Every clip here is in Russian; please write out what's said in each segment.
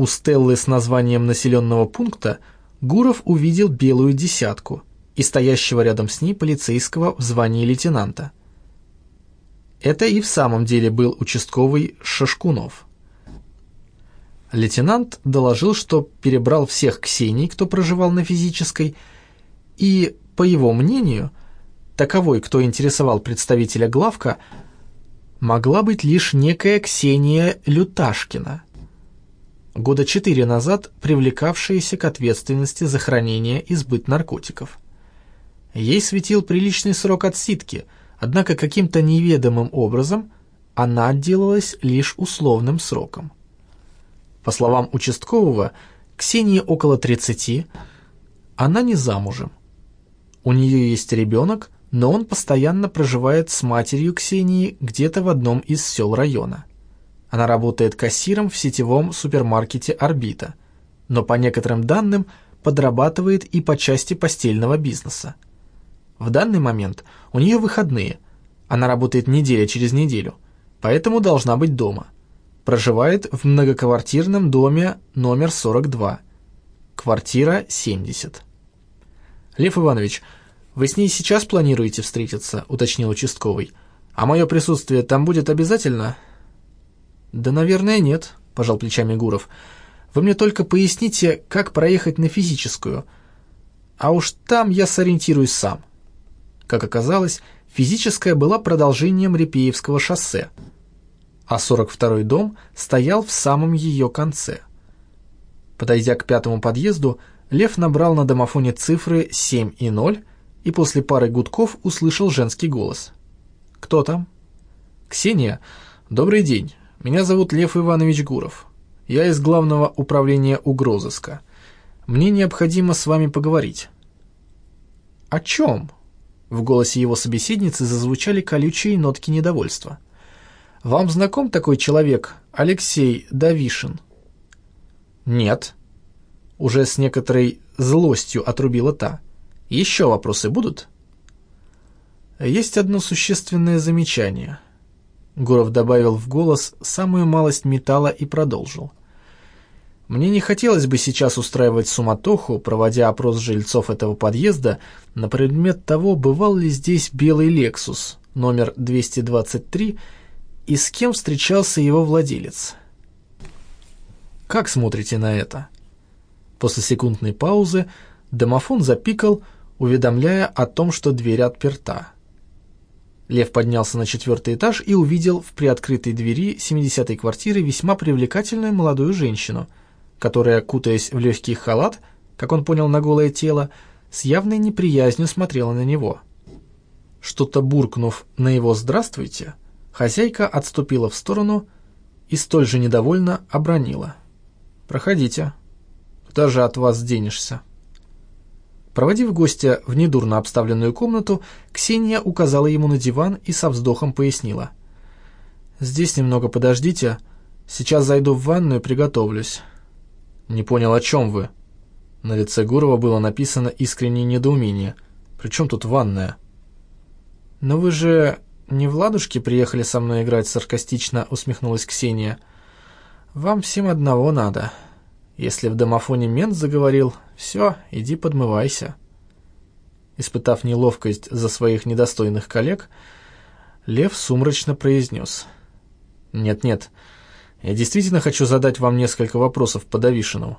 У стеллы с названием населенного пункта Гуров увидел белую десятку и стоящего рядом с ней полицейского в звании лейтенанта. Это и в самом деле был участковый Шашкунов. Лейтенант доложил, что перебрал всех Ксений, кто проживал на физической, и, по его мнению, таковой, кто интересовал представителя главка, могла быть лишь некая Ксения Люташкина, года четыре назад привлекавшаяся к ответственности за хранение и сбыт наркотиков. Ей светил приличный срок отсидки, однако каким-то неведомым образом она отделалась лишь условным сроком. По словам участкового, Ксении около 30, она не замужем. У нее есть ребенок, но он постоянно проживает с матерью Ксении где-то в одном из сел района. Она работает кассиром в сетевом супермаркете «Орбита», но по некоторым данным подрабатывает и по части постельного бизнеса. В данный момент у нее выходные, она работает неделя через неделю, поэтому должна быть дома. Проживает в многоквартирном доме номер 42, квартира 70. Лев Иванович, вы с ней сейчас планируете встретиться, уточнил участковый. А мое присутствие там будет обязательно? Да, наверное, нет, пожал плечами Гуров. Вы мне только поясните, как проехать на физическую. А уж там я сориентируюсь сам. Как оказалось, физическая была продолжением Репеевского шоссе, а 42-й дом стоял в самом ее конце. Подойдя к пятому подъезду, Лев набрал на домофоне цифры 7 и 0 и после пары гудков услышал женский голос. «Кто там?» «Ксения, добрый день. Меня зовут Лев Иванович Гуров. Я из Главного управления угрозыска. Мне необходимо с вами поговорить». «О чем?» В голосе его собеседницы зазвучали колючие нотки недовольства. «Вам знаком такой человек, Алексей Давишин?» «Нет». Уже с некоторой злостью отрубила та. Еще вопросы будут? Есть одно существенное замечание. Гуров добавил в голос самую малость металла и продолжил. Мне не хотелось бы сейчас устраивать суматоху, проводя опрос жильцов этого подъезда на предмет того, бывал ли здесь белый «Лексус» номер 223 и с кем встречался его владелец. Как смотрите на это? После секундной паузы домофон запикал, уведомляя о том, что дверь отперта. Лев поднялся на четвертый этаж и увидел в приоткрытой двери 70-й квартиры весьма привлекательную молодую женщину, которая, кутаясь в легкий халат, как он понял на голое тело, с явной неприязнью смотрела на него. Что-то буркнув на его «здравствуйте», хозяйка отступила в сторону и столь же недовольно обронила. «Проходите. Куда же от вас денешься?» Проводив гостя в недурно обставленную комнату, Ксения указала ему на диван и со вздохом пояснила. «Здесь немного подождите. Сейчас зайду в ванную и приготовлюсь». «Не понял, о чем вы?» На лице Гурова было написано искреннее недоумение. «При чем тут ванная?» «Но вы же не в ладушке приехали со мной играть?» саркастично усмехнулась Ксения. «Вам всем одного надо». Если в домофоне мент заговорил, все, иди подмывайся. Испытав неловкость за своих недостойных коллег, Лев сумрачно произнес. «Нет-нет, я действительно хочу задать вам несколько вопросов по Давишину.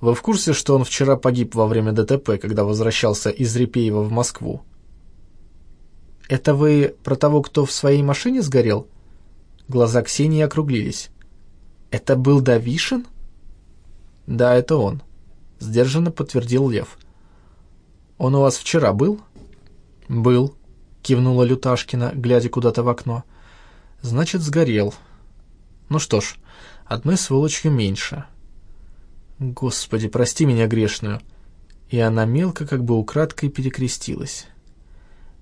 Вы в курсе, что он вчера погиб во время ДТП, когда возвращался из Репеева в Москву?» «Это вы про того, кто в своей машине сгорел?» Глаза Ксении округлились. «Это был Давишин?» «Да, это он», — сдержанно подтвердил Лев. «Он у вас вчера был?» «Был», — кивнула Люташкина, глядя куда-то в окно. «Значит, сгорел. Ну что ж, одной сволочью меньше». «Господи, прости меня грешную». И она мелко, как бы украдкой, перекрестилась.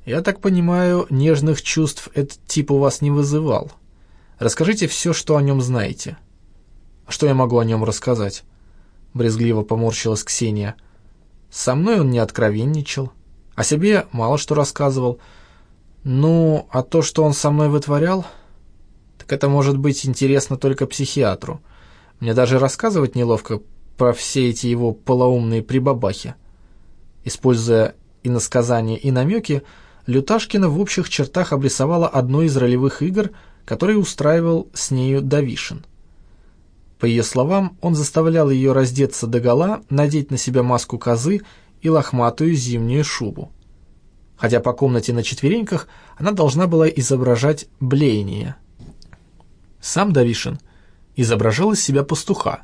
«Я так понимаю, нежных чувств этот тип у вас не вызывал. Расскажите все, что о нем знаете». «Что я могу о нем рассказать?» — брезгливо поморщилась Ксения. «Со мной он не откровенничал, о себе мало что рассказывал. Ну, а то, что он со мной вытворял, так это может быть интересно только психиатру. Мне даже рассказывать неловко про все эти его полоумные прибабахи. Используя иносказания и намеки, Люташкина в общих чертах обрисовала одну из ролевых игр, которые устраивал с нею Давишин. По ее словам, он заставлял ее раздеться догола, надеть на себя маску козы и лохматую зимнюю шубу. Ходя по комнате на четвереньках, она должна была изображать блеяние. Сам Давишин изображал из себя пастуха,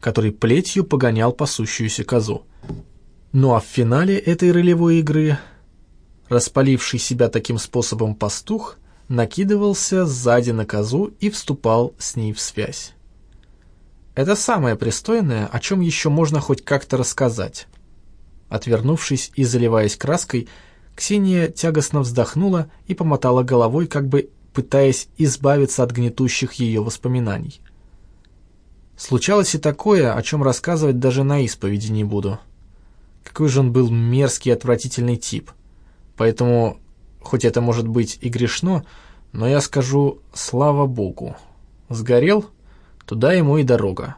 который плетью погонял пасущуюся козу. Ну а в финале этой ролевой игры распаливший себя таким способом пастух накидывался сзади на козу и вступал с ней в связь. Это самое пристойное, о чем еще можно хоть как-то рассказать. Отвернувшись и заливаясь краской, Ксения тягостно вздохнула и помотала головой, как бы пытаясь избавиться от гнетущих ее воспоминаний. Случалось и такое, о чем рассказывать даже на исповеди не буду. Какой же он был мерзкий отвратительный тип. Поэтому, хоть это может быть и грешно, но я скажу «слава Богу». Сгорел, туда ему и дорога.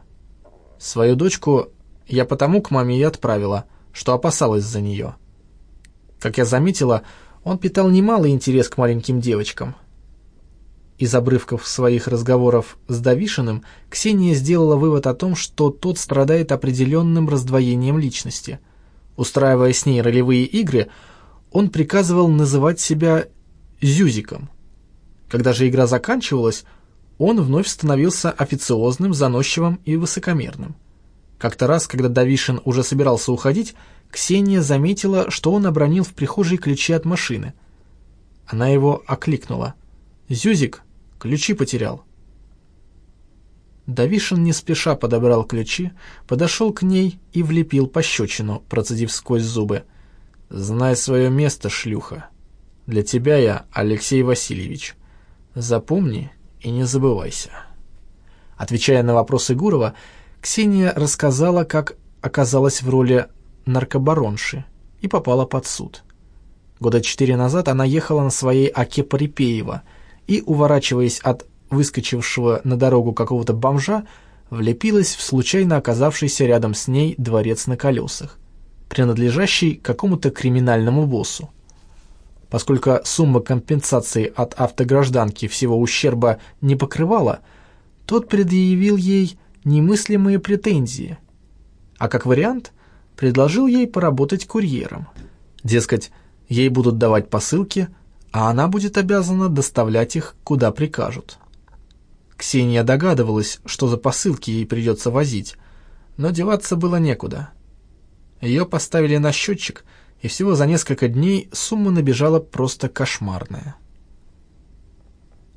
Свою дочку я потому к маме и отправила, что опасалась за нее. Как я заметила, он питал немалый интерес к маленьким девочкам. Из обрывков своих разговоров с Давишиным Ксения сделала вывод о том, что тот страдает определенным раздвоением личности. Устраивая с ней ролевые игры, он приказывал называть себя Зюзиком. Когда же игра заканчивалась, он вновь становился официозным, заносчивым и высокомерным. Как-то раз, когда Давишин уже собирался уходить, Ксения заметила, что он обронил в прихожей ключи от машины. Она его окликнула. «Зюзик, ключи потерял». Давишин не спеша подобрал ключи, подошел к ней и влепил пощечину, процедив сквозь зубы. Знай свое место, шлюха. Для тебя я Алексей Васильевич. Запомни и не забывайся. Отвечая на вопросы Гурова, Ксения рассказала, как оказалась в роли наркобаронши и попала под суд. Года четыре назад она ехала на своей Оке Парипеева и, уворачиваясь от выскочившего на дорогу какого-то бомжа, влепилась в случайно оказавшийся рядом с ней дворец на колесах принадлежащий какому-то криминальному боссу. Поскольку сумма компенсации от автогражданки всего ущерба не покрывала, тот предъявил ей немыслимые претензии, а как вариант предложил ей поработать курьером. Дескать, ей будут давать посылки, а она будет обязана доставлять их, куда прикажут. Ксения догадывалась, что за посылки ей придется возить, но деваться было некуда. Ее поставили на счетчик, и всего за несколько дней сумма набежала просто кошмарная.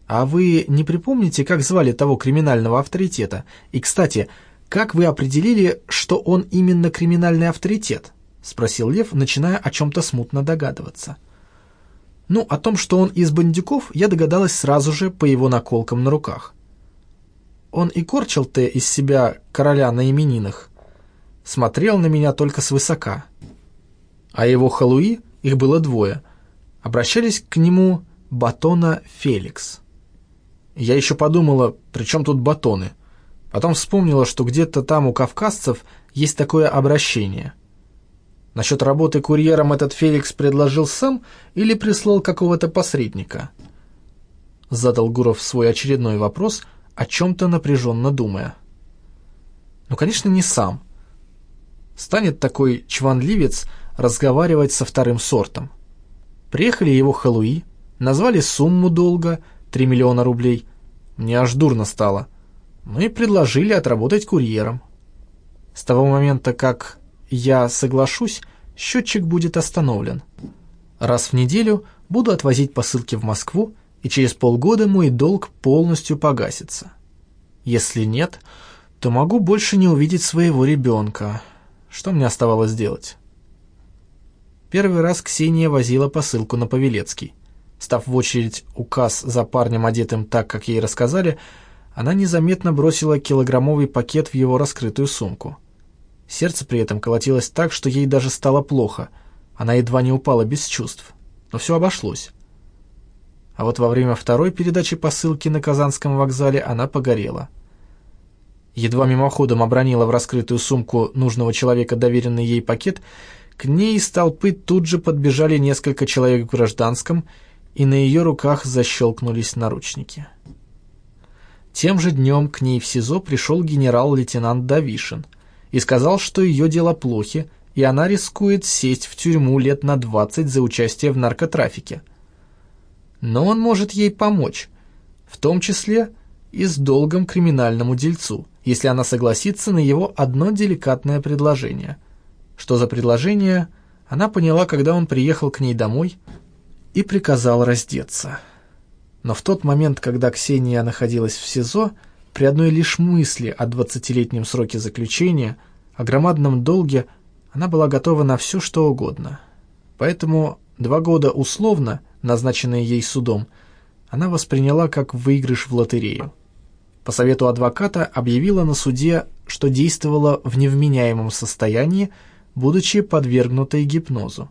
«А вы не припомните, как звали того криминального авторитета? И, кстати, как вы определили, что он именно криминальный авторитет?» — спросил Лев, начиная о чем-то смутно догадываться. «Ну, о том, что он из бандюков, я догадалась сразу же по его наколкам на руках. Он и корчил-то из себя короля на именинах, смотрел на меня только свысока. А его халуи, их было двое, обращались к нему Батона Феликс. Я еще подумала, при чем тут батоны? Потом вспомнила, что где-то там у кавказцев есть такое обращение. Насчет работы курьером этот Феликс предложил сам или прислал какого-то посредника? Задал Гуров свой очередной вопрос, о чем-то напряженно думая. Ну, конечно, не сам. Станет такой чванливец разговаривать со вторым сортом. Приехали его халуи, назвали сумму долга, 3 миллиона рублей. Мне аж дурно стало. Ну и предложили отработать курьером. С того момента, как я соглашусь, счетчик будет остановлен. Раз в неделю буду отвозить посылки в Москву, и через полгода мой долг полностью погасится. Если нет, то могу больше не увидеть своего ребенка. Что мне оставалось делать? Первый раз Ксения возила посылку на Павелецкий. Став в очередь указ за парнем, одетым так, как ей рассказали, она незаметно бросила килограммовый пакет в его раскрытую сумку. Сердце при этом колотилось так, что ей даже стало плохо. Она едва не упала без чувств. Но все обошлось. А вот во время второй передачи посылки на Казанском вокзале она погорела. едва мимоходом обронила в раскрытую сумку нужного человека доверенный ей пакет, к ней из толпы тут же подбежали несколько человек в гражданском, и на ее руках защелкнулись наручники. Тем же днем к ней в СИЗО пришел генерал-лейтенант Давишин и сказал, что ее дела плохи, и она рискует сесть в тюрьму лет на 20 за участие в наркотрафике. Но он может ей помочь, в том числе и с долгом криминальному дельцу, если она согласится на его одно деликатное предложение. Что за предложение, она поняла, когда он приехал к ней домой и приказал раздеться. Но в тот момент, когда Ксения находилась в СИЗО, при одной лишь мысли о двадцатилетнем сроке заключения, о громадном долге, она была готова на все, что угодно. Поэтому два года условно, назначенные ей судом, она восприняла как выигрыш в лотерею. По совету адвоката объявила на суде, что действовала в невменяемом состоянии, будучи подвергнутой гипнозу.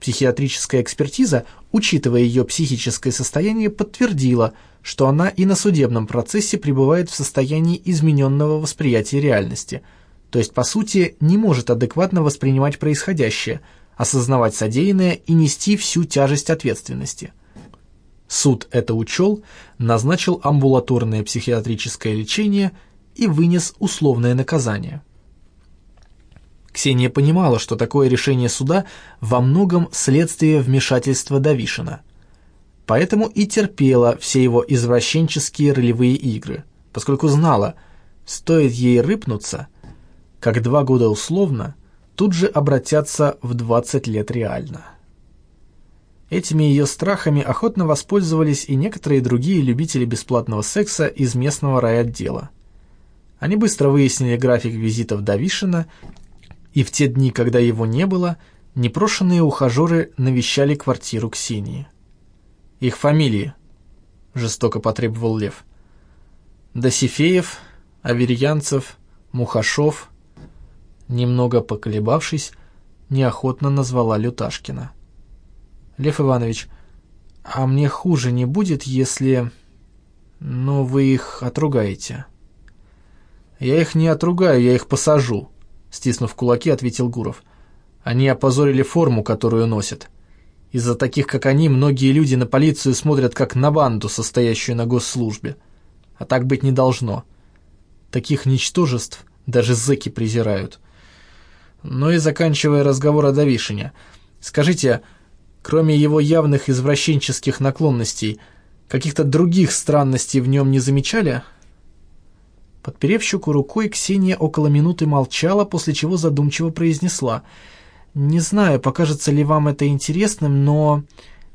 Психиатрическая экспертиза, учитывая ее психическое состояние, подтвердила, что она и на судебном процессе пребывает в состоянии измененного восприятия реальности, то есть, по сути, не может адекватно воспринимать происходящее, осознавать содеянное и нести всю тяжесть ответственности. Суд это учел, назначил амбулаторное психиатрическое лечение и вынес условное наказание – Ксения понимала, что такое решение суда во многом следствие вмешательства Давишина. Поэтому и терпела все его извращенческие ролевые игры, поскольку знала, стоит ей рыпнуться, как два года условно тут же обратятся в 20 лет реально. Этими ее страхами охотно воспользовались и некоторые другие любители бесплатного секса из местного райотдела. Они быстро выяснили график визитов Давишина и в те дни, когда его не было, непрошенные ухажеры навещали квартиру Ксении. «Их фамилии», — жестоко потребовал Лев. «Досифеев, Аверьянцев, Мухашов». Немного поколебавшись, неохотно назвала Люташкина. «Лев Иванович, а мне хуже не будет, если... Ну, вы их отругаете?» «Я их не отругаю, я их посажу», стиснув кулаки, ответил Гуров. Они опозорили форму, которую носят. Из-за таких, как они, многие люди на полицию смотрят как на банду, состоящую на госслужбе. А так быть не должно. Таких ничтожеств даже зэки презирают. Ну и заканчивая разговор о Давишине, скажите, кроме его явных извращенческих наклонностей, каких-то других странностей в нем не замечали?» Подперев щеку рукой, Ксения около минуты молчала, после чего задумчиво произнесла. «Не знаю, покажется ли вам это интересным, но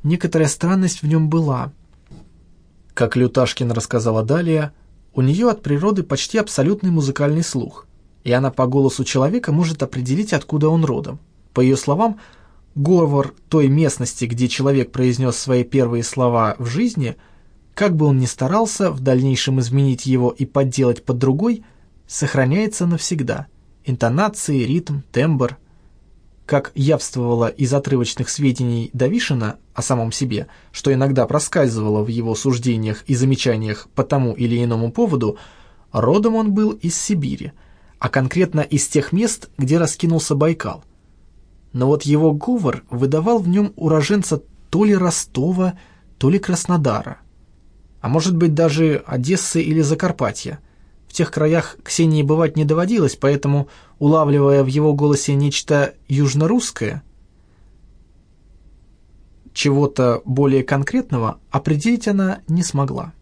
некоторая странность в нем была». Как Люташкин рассказала далее, у нее от природы почти абсолютный музыкальный слух, и она по голосу человека может определить, откуда он родом. По ее словам, говор той местности, где человек произнес свои первые слова в жизни – как бы он ни старался в дальнейшем изменить его и подделать под другой, сохраняется навсегда. Интонации, ритм, тембр. Как явствовало из отрывочных сведений Давишина о самом себе, что иногда проскальзывало в его суждениях и замечаниях по тому или иному поводу, родом он был из Сибири, а конкретно из тех мест, где раскинулся Байкал. Но вот его говор выдавал в нем уроженца то ли Ростова, то ли Краснодара – а может быть даже Одессы или Закарпатья. В тех краях Ксении бывать не доводилось, поэтому, улавливая в его голосе нечто южнорусское, чего-то более конкретного определить она не смогла.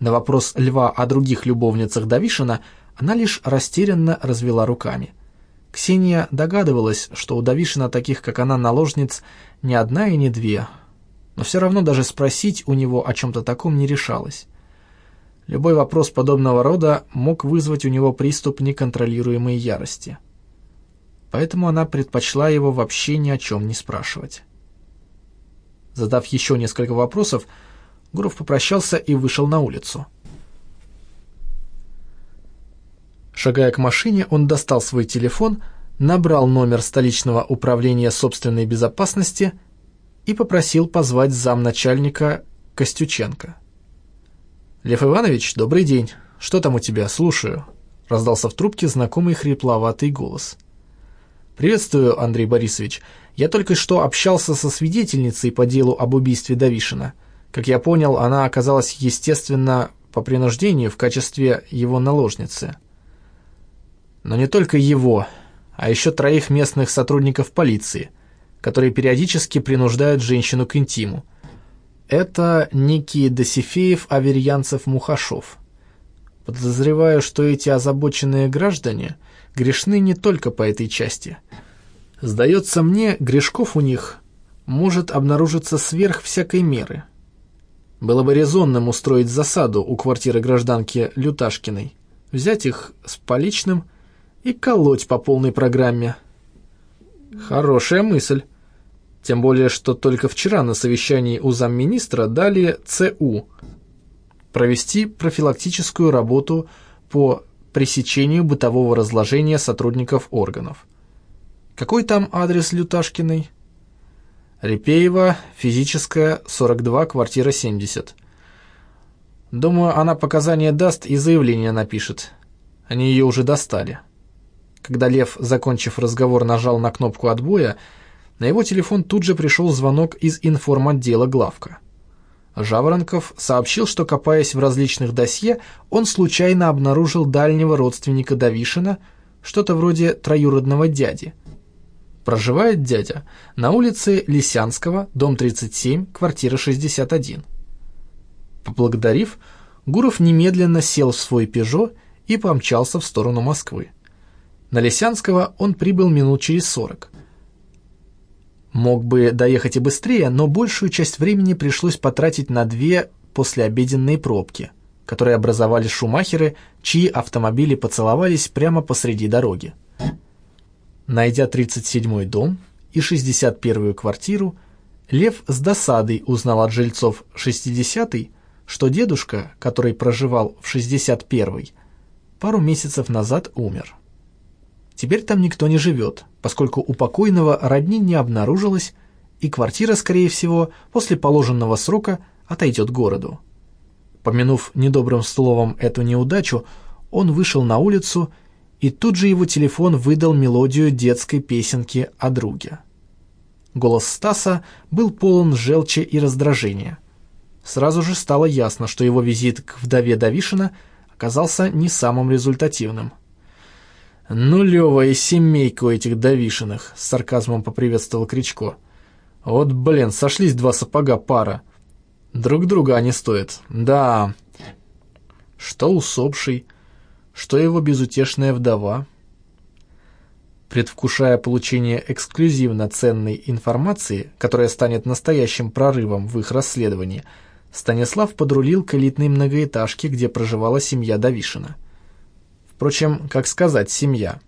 На вопрос Льва о других любовницах Давишина она лишь растерянно развела руками. Ксения догадывалась, что у Давишина таких, как она, наложниц не одна и не две – но все равно даже спросить у него о чем-то таком не решалась. Любой вопрос подобного рода мог вызвать у него приступ неконтролируемой ярости. Поэтому она предпочла его вообще ни о чем не спрашивать. Задав еще несколько вопросов, Гуров попрощался и вышел на улицу. Шагая к машине, он достал свой телефон, набрал номер столичного управления собственной безопасности – и попросил позвать замначальника Костюченко. «Лев Иванович, добрый день. что там у тебя? Слушаю», — раздался в трубке знакомый хрипловатый голос. «Приветствую, Андрей Борисович. Я только что общался со свидетельницей по делу об убийстве Давишина. Как я понял, она оказалась, естественно, по принуждению в качестве его наложницы. Но не только его, а еще троих местных сотрудников полиции, которые периодически принуждают женщину к интиму. Это некий Досифеев, Аверьянцев, Мухашов. Подозреваю, что эти озабоченные граждане грешны не только по этой части. Сдается мне, грешков у них может обнаружиться сверх всякой меры. Было бы резонным устроить засаду у квартиры гражданки Люташкиной, взять их с поличным и колоть по полной программе. Хорошая мысль. Тем более, что только вчера на совещании у замминистра дали ЦУ провести профилактическую работу по пресечению бытового разложения сотрудников органов. Какой там адрес Люташкиной? Репеева, физическая, 42, квартира 70. Думаю, она показания даст и заявление напишет. Они ее уже достали. Когда Лев, закончив разговор, нажал на кнопку отбоя, на его телефон тут же пришел звонок из информотдела главка. Жаворонков сообщил, что, копаясь в различных досье, он случайно обнаружил дальнего родственника Давишина, что-то вроде троюродного дяди. Проживает дядя на улице Лисянского, дом 37, квартира 61. Поблагодарив, Гуров немедленно сел в свой «Пежо» и помчался в сторону Москвы. На Лисянского он прибыл минут через сорок. Мог бы доехать и быстрее, но большую часть времени пришлось потратить на две послеобеденные пробки, которые образовали шумахеры, чьи автомобили поцеловались прямо посреди дороги. Найдя 37-й дом и 61-ю квартиру, Лев с досадой узнал от жильцов 60-й, что дедушка, который проживал в 61-й, пару месяцев назад умер. Теперь там никто не живет, поскольку у покойного родни не обнаружилось, и квартира, скорее всего, после положенного срока отойдет городу. Помянув недобрым словом эту неудачу, он вышел на улицу, и тут же его телефон выдал мелодию детской песенки о друге. Голос Стаса был полон желчи и раздражения. Сразу же стало ясно, что его визит к вдове Давишина оказался не самым результативным – «Нулевая семейка у этих Давишиных», — с сарказмом поприветствовал Кричко. «Вот, блин, сошлись два сапога пара. Друг друга они стоят. Да. Что усопший, что его безутешная вдова». Предвкушая получение эксклюзивно ценной информации, которая станет настоящим прорывом в их расследовании, Станислав подрулил к элитной многоэтажке, где проживала семья Давишина. Впрочем, как сказать, семья.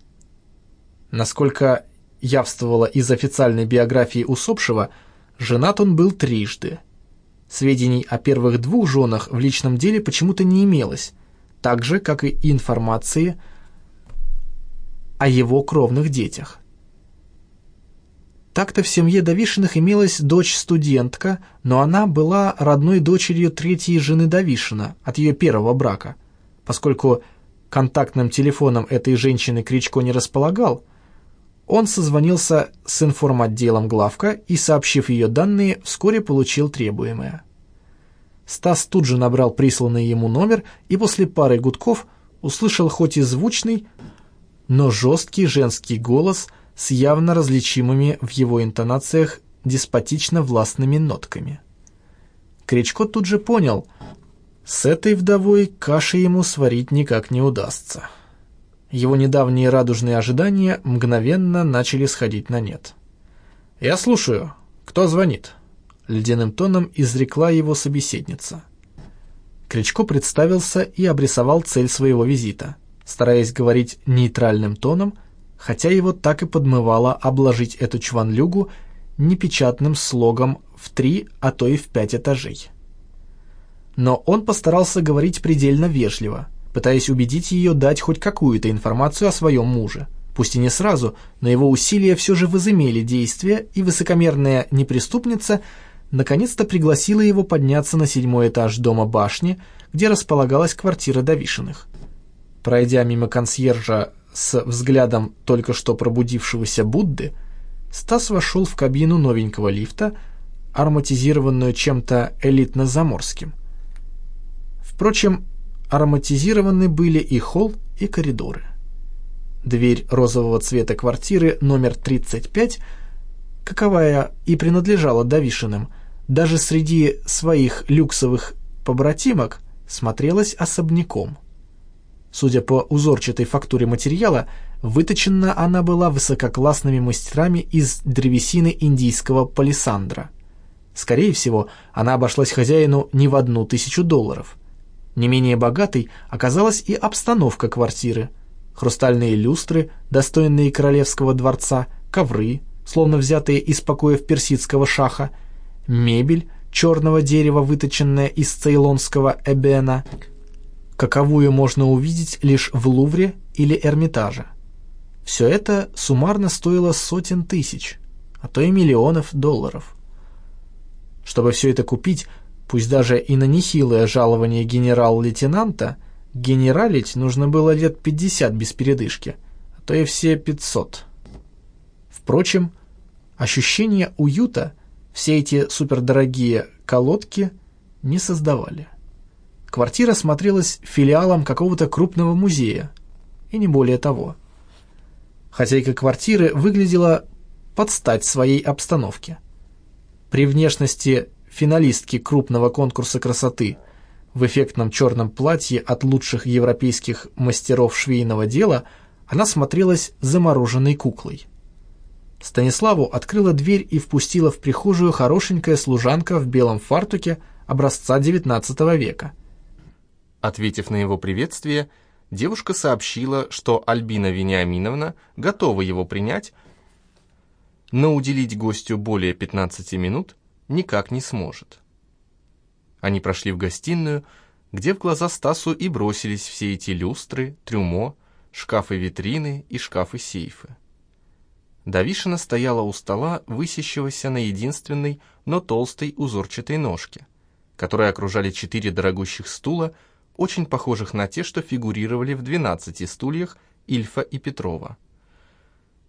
Насколько явствовало из официальной биографии усопшего, женат он был трижды. Сведений о первых двух женах в личном деле почему-то не имелось, так же, как и информации о его кровных детях. Так-то в семье Давишиных имелась дочь-студентка, но она была родной дочерью третьей жены Давишина от ее первого брака, поскольку контактным телефоном этой женщины Кричко не располагал, он созвонился с информотделом главка и, сообщив ее данные, вскоре получил требуемое. Стас тут же набрал присланный ему номер и после пары гудков услышал хоть и звучный, но жесткий женский голос с явно различимыми в его интонациях деспотично-властными нотками. Кричко тут же понял, с этой вдовой каши ему сварить никак не удастся. Его недавние радужные ожидания мгновенно начали сходить на нет. «Я слушаю. Кто звонит?» Ледяным тоном изрекла его собеседница. Кричко представился и обрисовал цель своего визита, стараясь говорить нейтральным тоном, хотя его так и подмывало обложить эту чванлюгу непечатным слогом в три, а то и в пять этажей но он постарался говорить предельно вежливо, пытаясь убедить ее дать хоть какую-то информацию о своем муже. Пусть и не сразу, но его усилия все же возымели действие, и высокомерная неприступница наконец-то пригласила его подняться на седьмой этаж дома башни, где располагалась квартира Давишиных. Пройдя мимо консьержа с взглядом только что пробудившегося Будды, Стас вошел в кабину новенького лифта, ароматизированную чем-то элитно-заморским. Впрочем, ароматизированы были и холл, и коридоры. Дверь розового цвета квартиры номер 35, каковая и принадлежала Давишиным, даже среди своих люксовых побратимок смотрелась особняком. Судя по узорчатой фактуре материала, выточена она была высококлассными мастерами из древесины индийского палисандра. Скорее всего, она обошлась хозяину не в одну тысячу долларов. Не менее богатой оказалась и обстановка квартиры. Хрустальные люстры, достойные королевского дворца, ковры, словно взятые из покоев персидского шаха, мебель черного дерева, выточенная из цейлонского эбена, каковую можно увидеть лишь в Лувре или Эрмитаже. Все это суммарно стоило сотен тысяч, а то и миллионов долларов. Чтобы все это купить, пусть даже и на нехилое жалование генерал-лейтенанта, генералить нужно было лет 50 без передышки, а то и все 500. Впрочем, ощущение уюта все эти супердорогие колодки не создавали. Квартира смотрелась филиалом какого-то крупного музея, и не более того. Хозяйка квартиры выглядела под стать своей обстановке. При внешности финалистки крупного конкурса красоты в эффектном черном платье от лучших европейских мастеров швейного дела она смотрелась замороженной куклой. Станиславу открыла дверь и впустила в прихожую хорошенькая служанка в белом фартуке образца XIX века. Ответив на его приветствие, девушка сообщила, что Альбина Вениаминовна готова его принять, но уделить гостю более 15 минут никак не сможет. Они прошли в гостиную, где в глаза Стасу и бросились все эти люстры, трюмо, шкафы-витрины и шкафы-сейфы. Давишина стояла у стола, высящегося на единственной, но толстой узорчатой ножке, которые окружали четыре дорогущих стула, очень похожих на те, что фигурировали в двенадцати стульях Ильфа и Петрова.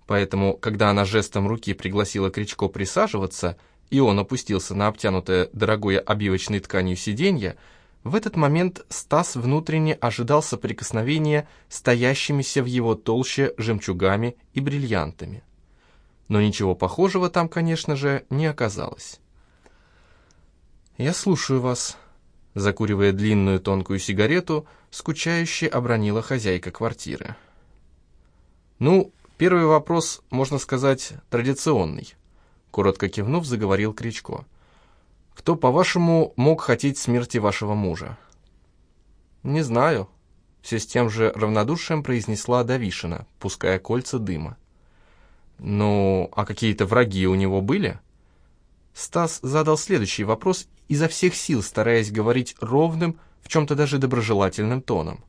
Поэтому, когда она жестом руки пригласила Кричко присаживаться, и он опустился на обтянутое дорогой обивочной тканью сиденье, в этот момент Стас внутренне ожидал соприкосновения стоящимися в его толще жемчугами и бриллиантами. Но ничего похожего там, конечно же, не оказалось. «Я слушаю вас», — закуривая длинную тонкую сигарету, скучающе обронила хозяйка квартиры. «Ну, первый вопрос, можно сказать, традиционный», — коротко кивнув, заговорил Кричко. «Кто, по-вашему, мог хотеть смерти вашего мужа?» «Не знаю», — все с тем же равнодушием произнесла Давишина, пуская кольца дыма. Ну, а какие-то враги у него были? Стас задал следующий вопрос, изо всех сил стараясь говорить ровным, в чем-то даже доброжелательным тоном.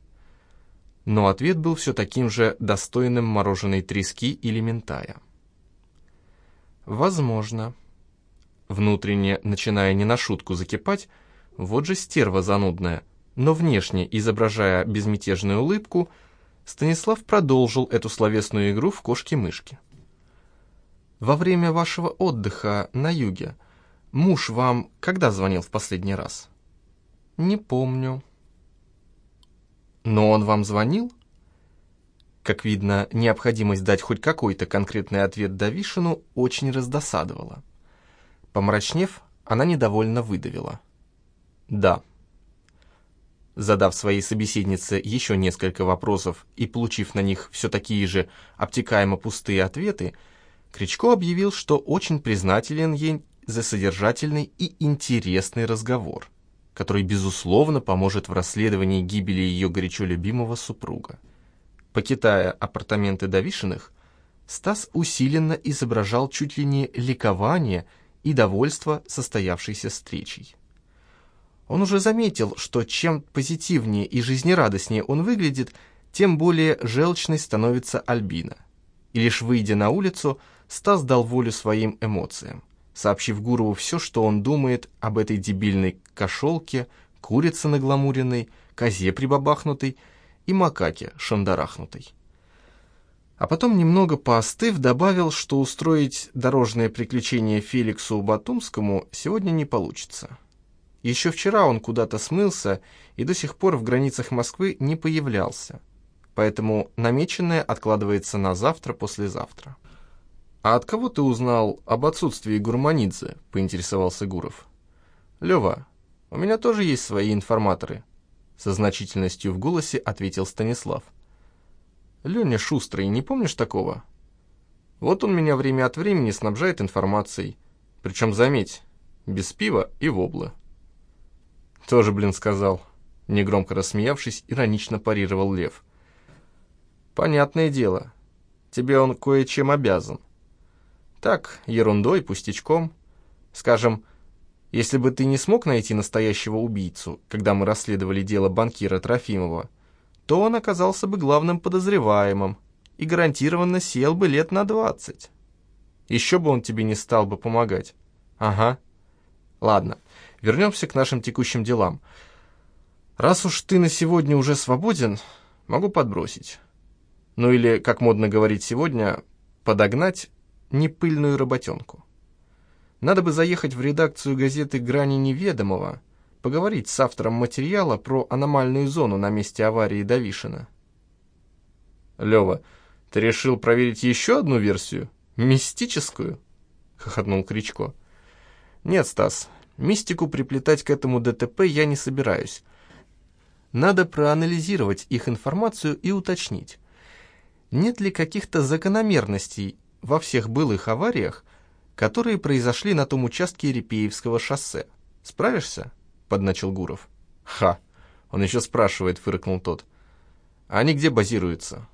Но ответ был все таким же достойным мороженой трески или ментая. «Возможно». Внутренне, начиная не на шутку закипать, вот же стерва занудная, но внешне, изображая безмятежную улыбку, Станислав продолжил эту словесную игру в кошки-мышки во время вашего отдыха на юге муж вам когда звонил в последний раз? Не помню. Но он вам звонил? Как видно, необходимость дать хоть какой-то конкретный ответ Давишину очень раздосадовала. Помрачнев, она недовольно выдавила. «Да». Задав своей собеседнице еще несколько вопросов и получив на них все такие же обтекаемо пустые ответы, Кричко объявил, что очень признателен ей за содержательный и интересный разговор, который, безусловно, поможет в расследовании гибели ее горячо любимого супруга. Покидая апартаменты Давишиных, Стас усиленно изображал чуть ли не ликование и довольство состоявшейся встречей. Он уже заметил, что чем позитивнее и жизнерадостнее он выглядит, тем более желчной становится Альбина. И лишь выйдя на улицу, Стас дал волю своим эмоциям сообщив Гурову все, что он думает об этой дебильной кошелке, курице нагламуренной, козе прибабахнутой и макаке шандарахнутой. А потом, немного поостыв, добавил, что устроить дорожное приключение Феликсу Батумскому сегодня не получится. Еще вчера он куда-то смылся и до сих пор в границах Москвы не появлялся, поэтому намеченное откладывается на завтра-послезавтра. «А от кого ты узнал об отсутствии Гурманидзе?» — поинтересовался Гуров. «Лева, у меня тоже есть свои информаторы», — со значительностью в голосе ответил Станислав. «Леня Шустрый, не помнишь такого?» «Вот он меня время от времени снабжает информацией, причем, заметь, без пива и вобла». «Тоже, блин, сказал», — негромко рассмеявшись, иронично парировал Лев. «Понятное дело, тебе он кое-чем обязан. Так, ерундой, пустячком. Скажем, если бы ты не смог найти настоящего убийцу, когда мы расследовали дело банкира Трофимова, то он оказался бы главным подозреваемым и гарантированно сел бы лет на двадцать. Еще бы он тебе не стал бы помогать. Ага. Ладно, вернемся к нашим текущим делам. Раз уж ты на сегодня уже свободен, могу подбросить. Ну или, как модно говорить сегодня, подогнать непыльную работенку. Надо бы заехать в редакцию газеты «Грани неведомого», поговорить с автором материала про аномальную зону на месте аварии Давишина. «Лева, ты решил проверить еще одну версию? Мистическую?» — хохотнул Кричко. «Нет, Стас, мистику приплетать к этому ДТП я не собираюсь. Надо проанализировать их информацию и уточнить, нет ли каких-то закономерностей во всех былых авариях, которые произошли на том участке Репеевского шоссе. Справишься?» — подначил Гуров. «Ха! Он еще спрашивает», — фыркнул тот. «А они где базируются?»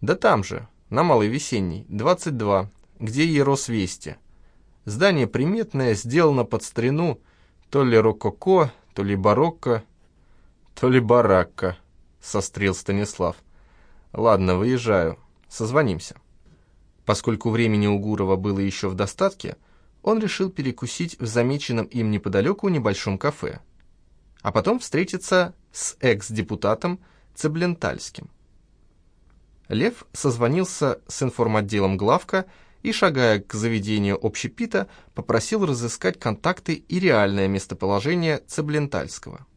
«Да там же, на Малой Весенней, 22, где и Росвести. Здание приметное, сделано под старину, то ли рококо, то ли барокко, то ли баракка», — сострил Станислав. «Ладно, выезжаю. Созвонимся». Поскольку времени у Гурова было еще в достатке, он решил перекусить в замеченном им неподалеку небольшом кафе, а потом встретиться с экс-депутатом Цеблентальским. Лев созвонился с информотделом главка и, шагая к заведению общепита, попросил разыскать контакты и реальное местоположение Цеблентальского.